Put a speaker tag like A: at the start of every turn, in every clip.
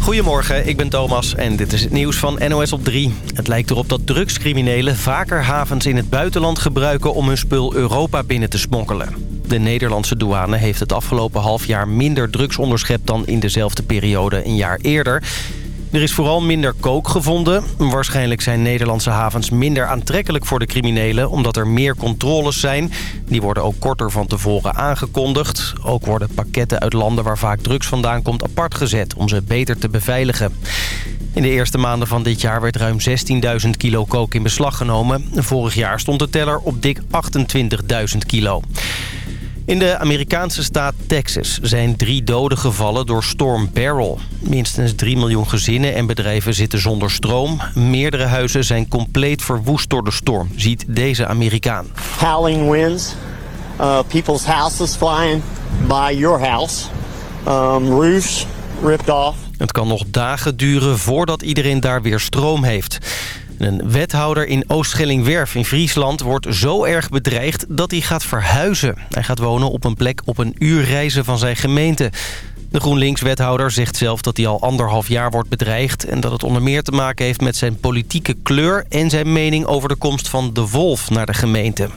A: Goedemorgen, ik ben Thomas en dit is het nieuws van NOS op 3. Het lijkt erop dat drugscriminelen vaker havens in het buitenland gebruiken... om hun spul Europa binnen te smokkelen. De Nederlandse douane heeft het afgelopen half jaar minder drugs onderschept... dan in dezelfde periode een jaar eerder... Er is vooral minder kook gevonden. Waarschijnlijk zijn Nederlandse havens minder aantrekkelijk voor de criminelen... omdat er meer controles zijn. Die worden ook korter van tevoren aangekondigd. Ook worden pakketten uit landen waar vaak drugs vandaan komt apart gezet... om ze beter te beveiligen. In de eerste maanden van dit jaar werd ruim 16.000 kilo kook in beslag genomen. Vorig jaar stond de teller op dik 28.000 kilo. In de Amerikaanse staat Texas zijn drie doden gevallen door storm Beryl. Minstens 3 miljoen gezinnen en bedrijven zitten zonder stroom. Meerdere huizen zijn compleet verwoest door de storm, ziet deze Amerikaan.
B: Howling winds, uh, people's houses flying by your house, um, roofs ripped off.
A: Het kan nog dagen duren voordat iedereen daar weer stroom heeft. Een wethouder in Oostschellingwerf in Friesland wordt zo erg bedreigd dat hij gaat verhuizen. Hij gaat wonen op een plek op een uur reizen van zijn gemeente. De GroenLinks-wethouder zegt zelf dat hij al anderhalf jaar wordt bedreigd... en dat het onder meer te maken heeft met zijn politieke kleur... en zijn mening over de komst van de wolf naar de gemeente.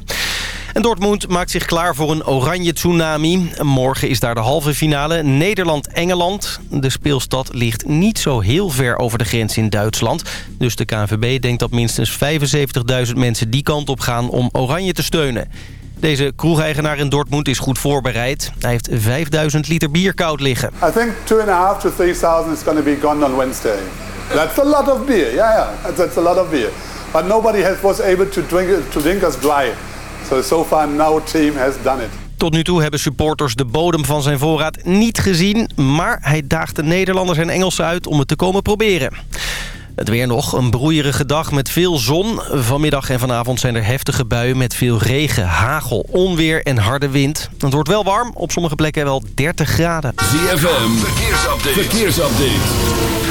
A: En Dortmund maakt zich klaar voor een oranje tsunami. Morgen is daar de halve finale Nederland-Engeland. De speelstad ligt niet zo heel ver over de grens in Duitsland. Dus de KNVB denkt dat minstens 75.000 mensen die kant op gaan om oranje te steunen. Deze kroegeigenaar in Dortmund is goed voorbereid. Hij heeft 5000 liter bier koud liggen.
C: I think 2.5 to 3,000 is going to be gone on Wednesday. That's a lot of beer. Yeah, yeah, that's a lot of beer. But nobody has, was able to drink, to drink us dry. So, so far now team has done it.
A: Tot nu toe hebben supporters de bodem van zijn voorraad niet gezien... maar hij daagt de Nederlanders en Engelsen uit om het te komen proberen. Het weer nog, een broeierige dag met veel zon. Vanmiddag en vanavond zijn er heftige buien met veel regen, hagel, onweer en harde wind. Het wordt wel warm, op sommige plekken wel 30 graden.
D: ZFM, verkeersupdate. verkeersupdate.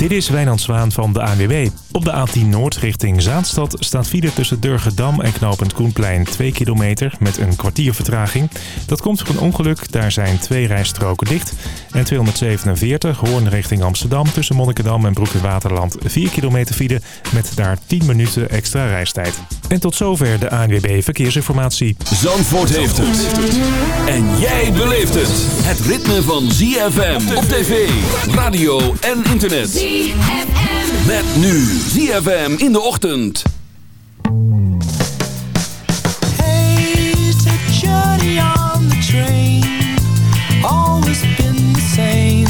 E: Dit is Wijnand Zwaan van de ANWB. Op de A10 Noord richting Zaanstad staat file tussen Durgedam en Knopend Koenplein 2 kilometer met een kwartier vertraging. Dat komt door een ongeluk, daar zijn twee rijstroken dicht. En 247 Hoorn richting Amsterdam tussen Monnikendam en Broek in Waterland 4 kilometer file met daar 10 minuten extra reistijd. En tot zover de ANWB Verkeersinformatie.
D: Zandvoort heeft het. En jij beleeft het. Het ritme van ZFM op tv, radio en internet. ZFM. Met nu ZFM in de ochtend.
F: Hey, take journey on the train. Always been the same.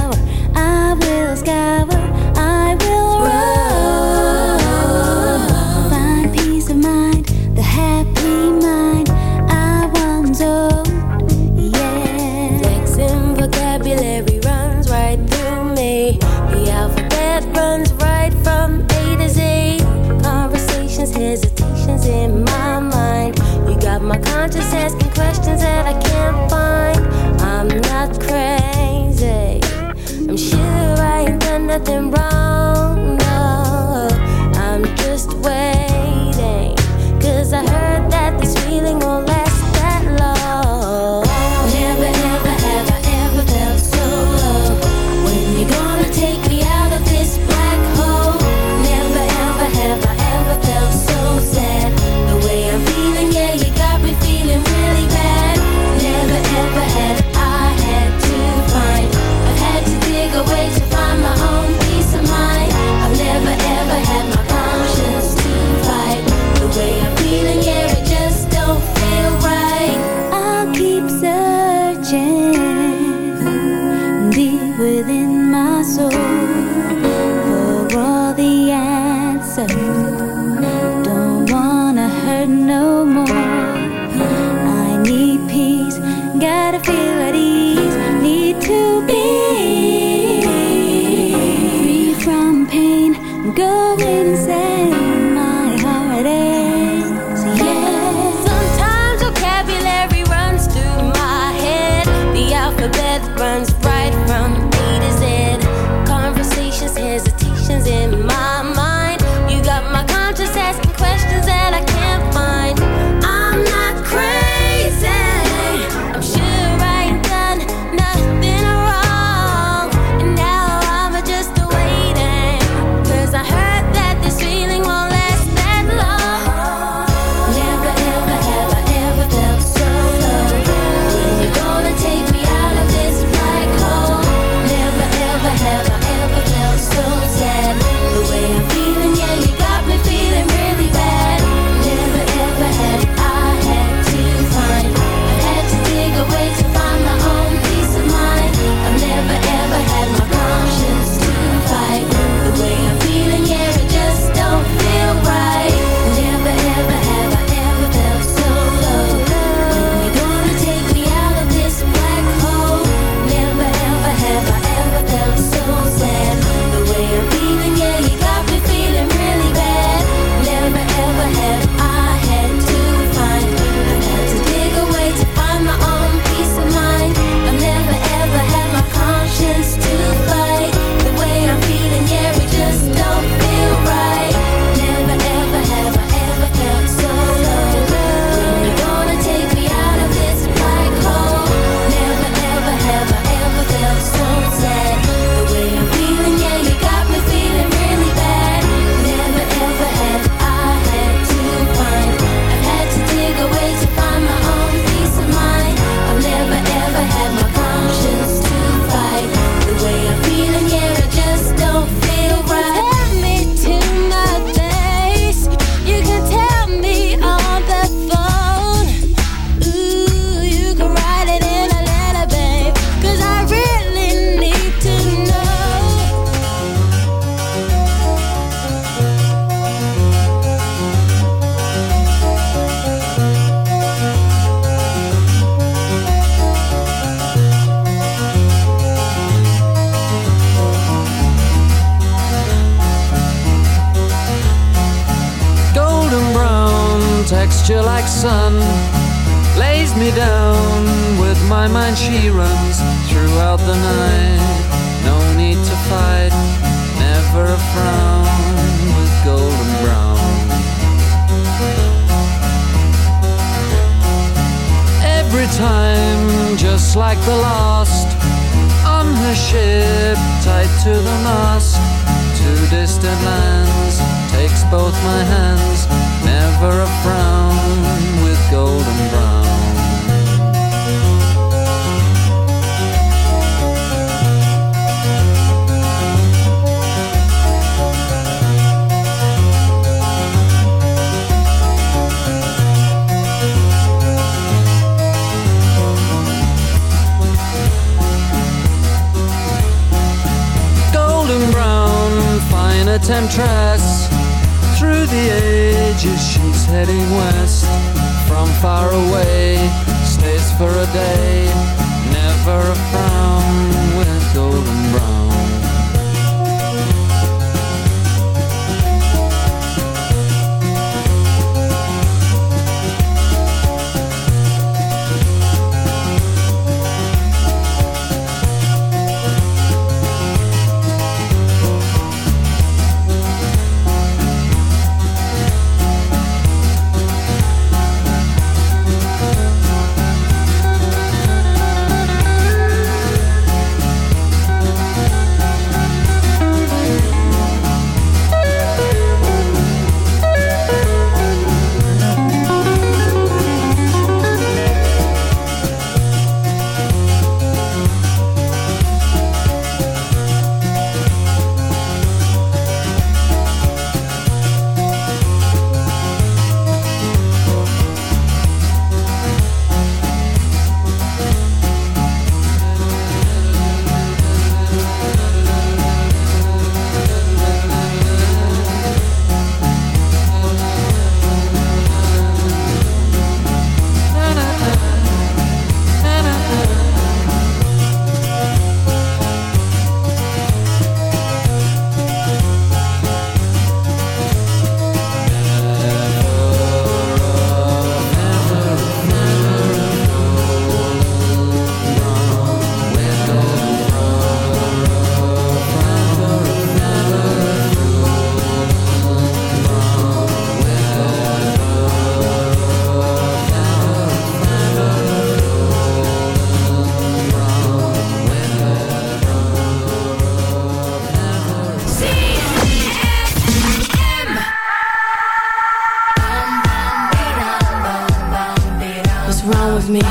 G: What's wrong with me?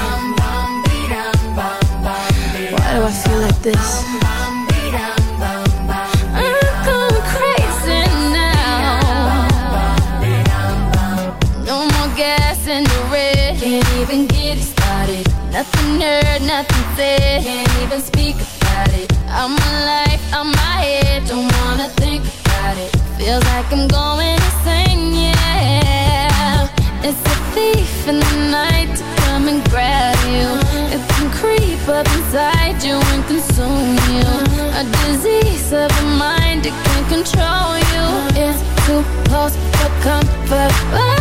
G: Why do I feel like this? Even get it started. Nothing heard, nothing said. Can't even speak about it. I'm alive, I'm my head. Don't wanna think about it. Feels like I'm going. up inside you and consume you. A disease of the mind, that can control you. It's too close for comfort.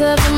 G: of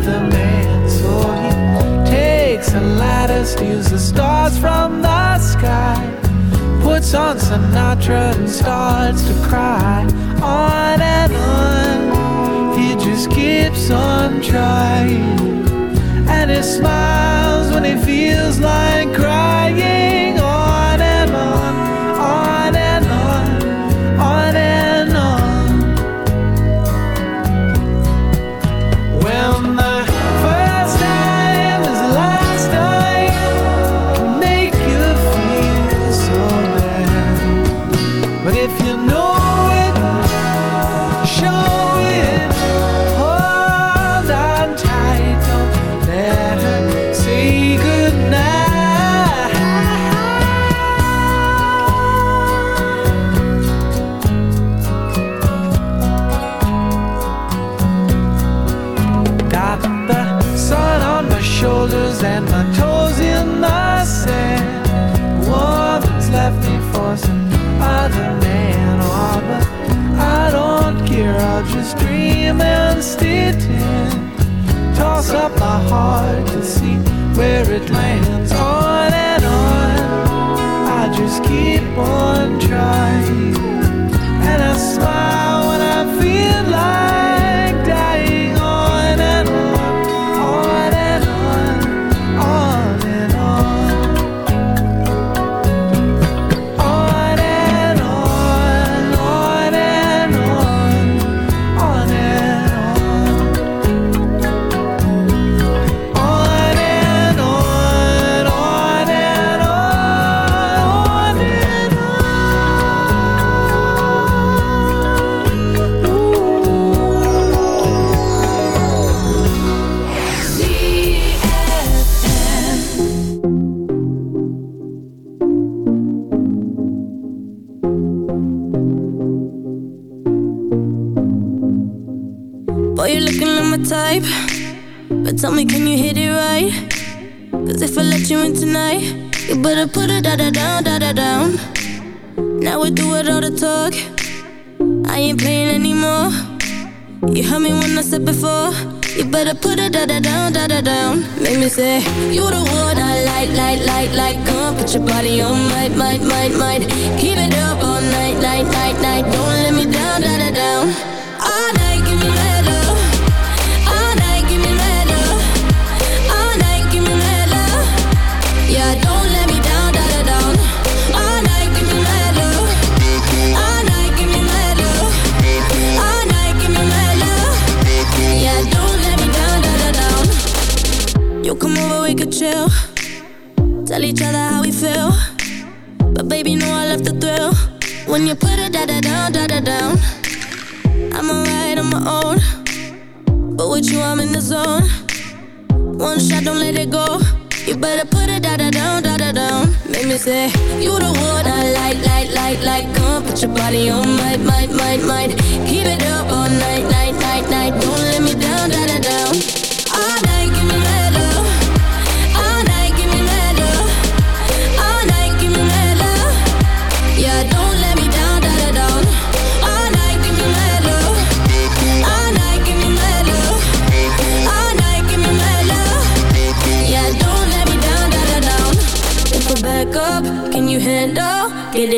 F: another man. So he takes a ladder, steals the stars from the sky, puts on Sinatra and starts to cry. On and on, he just keeps on trying. And he smiles when he feels like crying. say
G: You the one I like, like, like, like Come put your body on mine, mine, mine, mine Keep it up all night, night, night, night. Don't let me down, down, down. say You the one I like, like, like, like Come put your body on mine, mine, mine, mine Keep it up all night.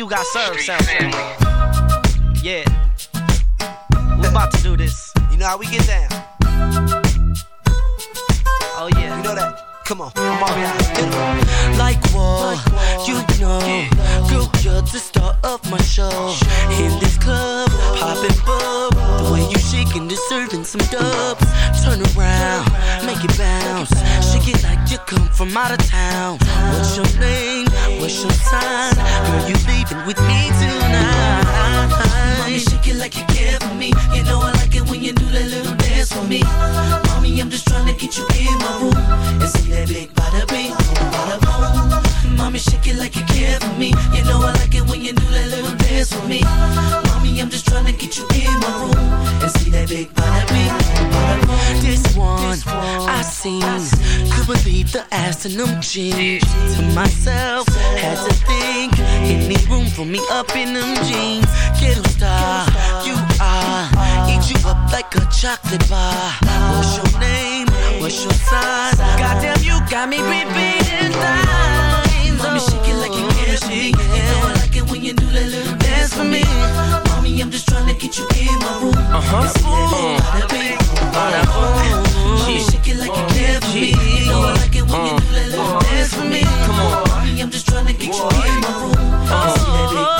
H: You Got Served
I: Street
H: sound
I: family.
H: family. Yeah. We're about to do this. You know how we get down. Oh, yeah. You know that. Come on, out. Hit 'em.
J: Like what? You know, girl, you're the star of my show. In this club, popping bub. The way you shaking, deserving some dubs. Turn around, make it bounce. Shake it like you come from out of town. What's your name? What's your sign? Girl, you leaving with me tonight.
K: Mommy, shake it like you care for me. You know I like it when you do that little dance for me. Mommy, I'm just trying to get you in my room and see that big bada bing, bada boom. Mommy, shake it like you care for me. You know I like it when you do that little dance for me. I'm just trying to get you in my room and see that big bing, bada boom.
J: This one, I seen. Could believe the ass in them jeans. To myself, had to think. Any room for me up in them jeans? Ghetto star, you are. Eat you up like a chocolate bar. What's your name? What's your size? Goddamn, you got me repeating lines.
K: Mommy, shake it like you care for. You know I like it when you do that little dance for me. Mommy, I'm just trying to get you in my room. That big bada bing, bada boom. Mommy, shake it like you care for me. You know I like it when you uh. do that little dance for me. Come on. Mommy, I'm just trying to get you in my room. And see
I: uh.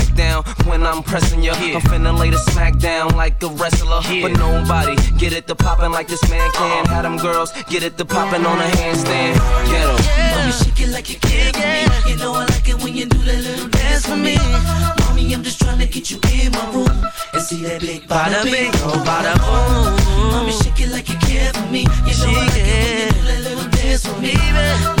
I: down when I'm pressing you. I'm finna lay the smack down like a wrestler. But nobody get it to poppin' like this man can. Have them girls get it to poppin' on a handstand. Get 'em.
K: Mommy, shake it oh, like you care for me. You know I like it when you do that little dance for me. Mommy, I'm just trying to get you in my room and see that big bada bing, oh bada boom. Mommy, shake it like you care for me. You know I like it when you do that little dance for me.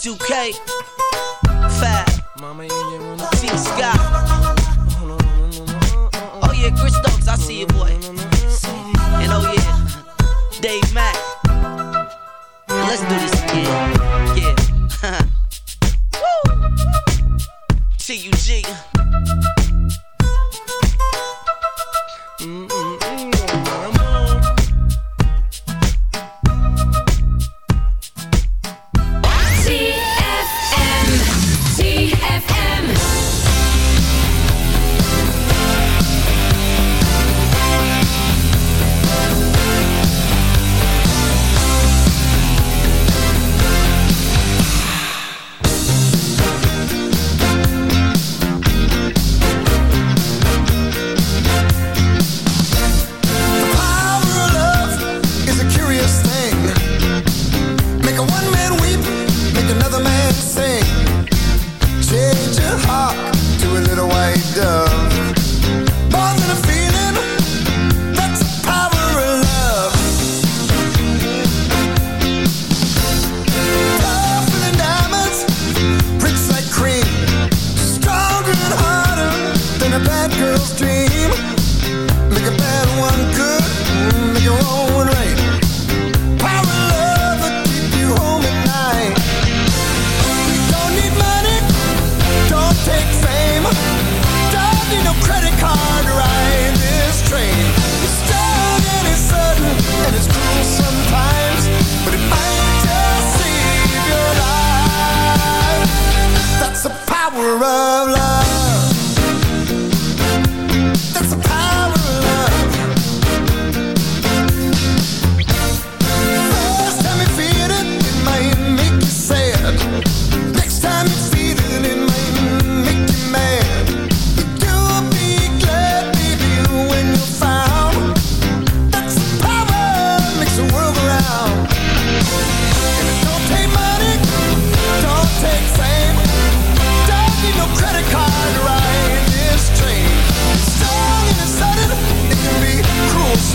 H: B2K, Fab, T Scott. Oh yeah, Chris Stokes, I see you, boy. And oh yeah, Dave Mack. Let's do this again. Yeah. Woo! T-U-G. Mm-mm.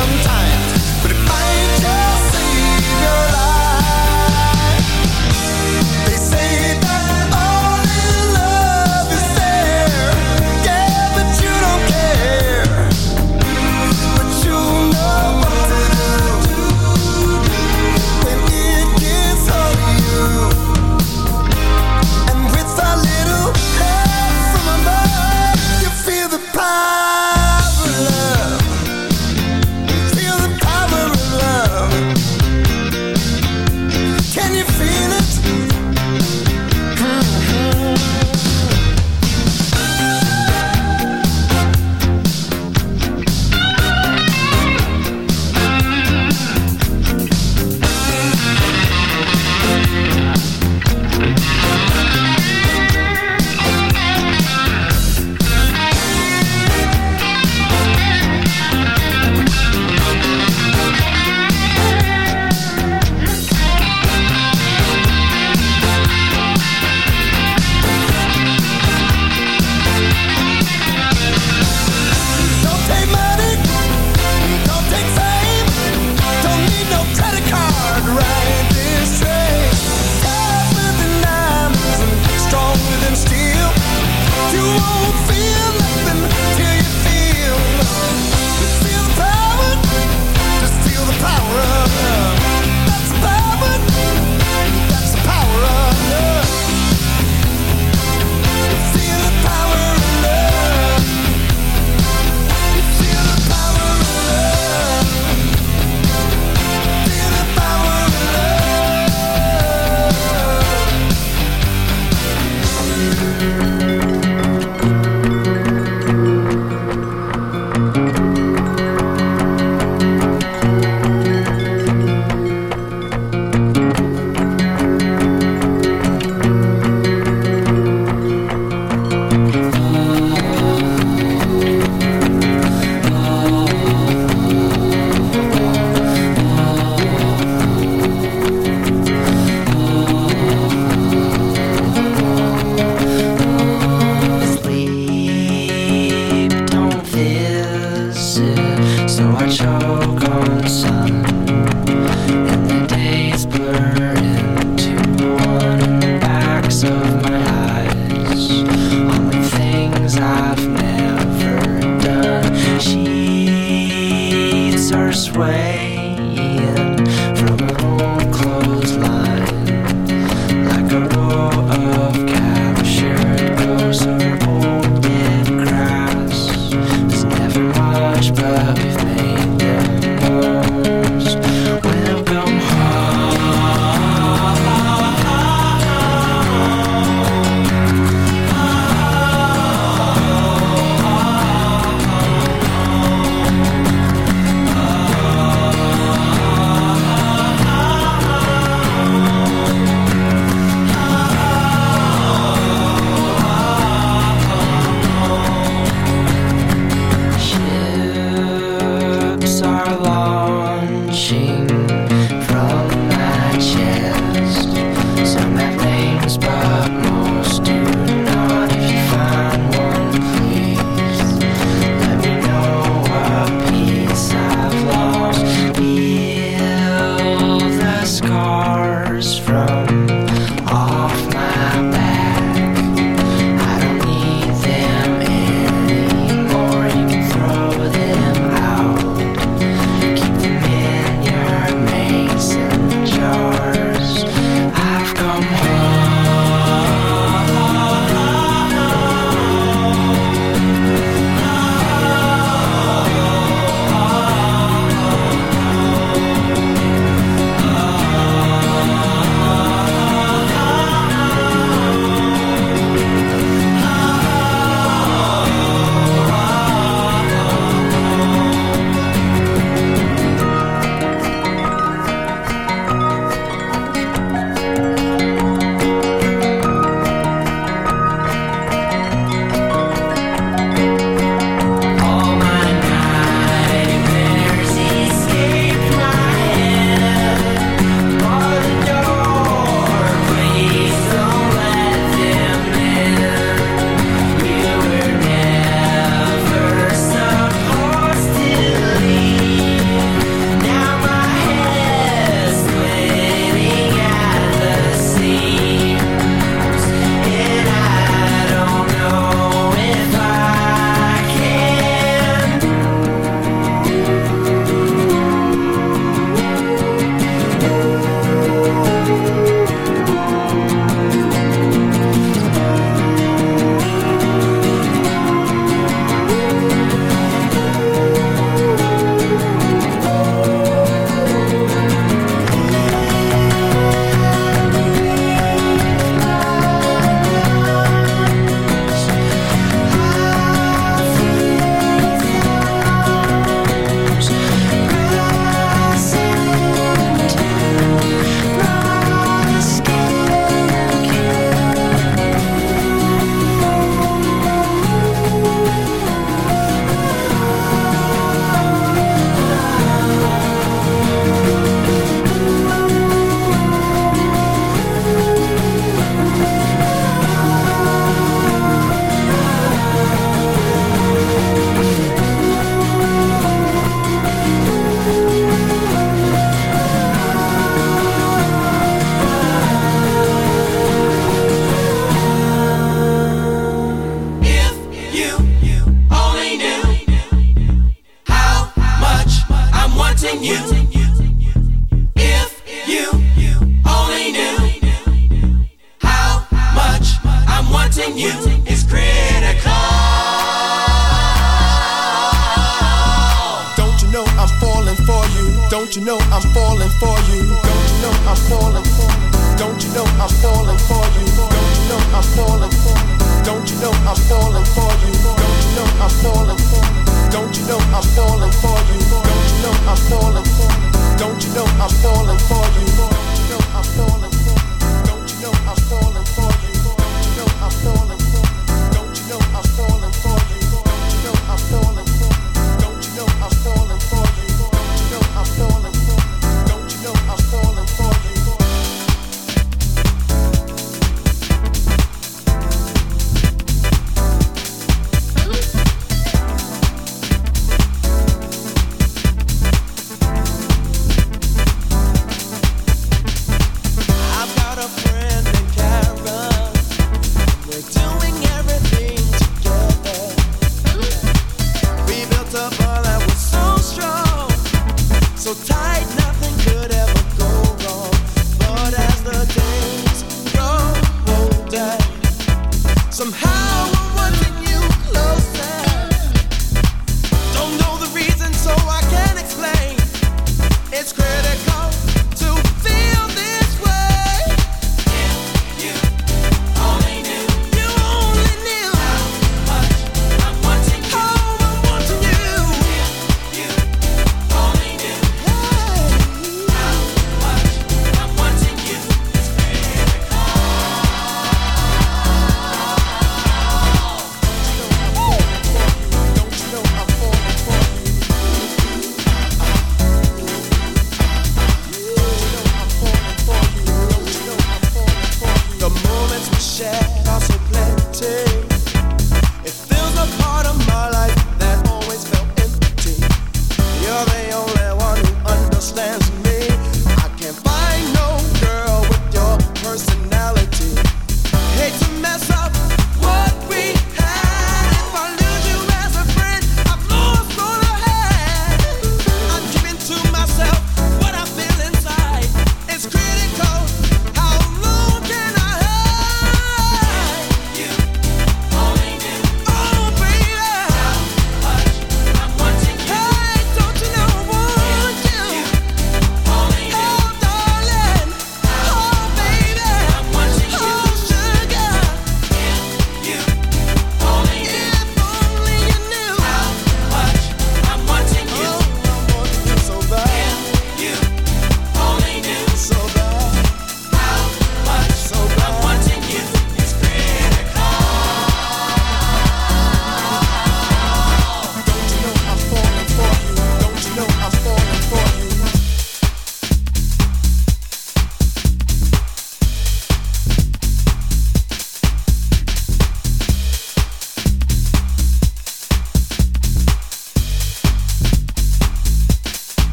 L: sometimes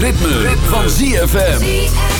D: ritme, van ZFM.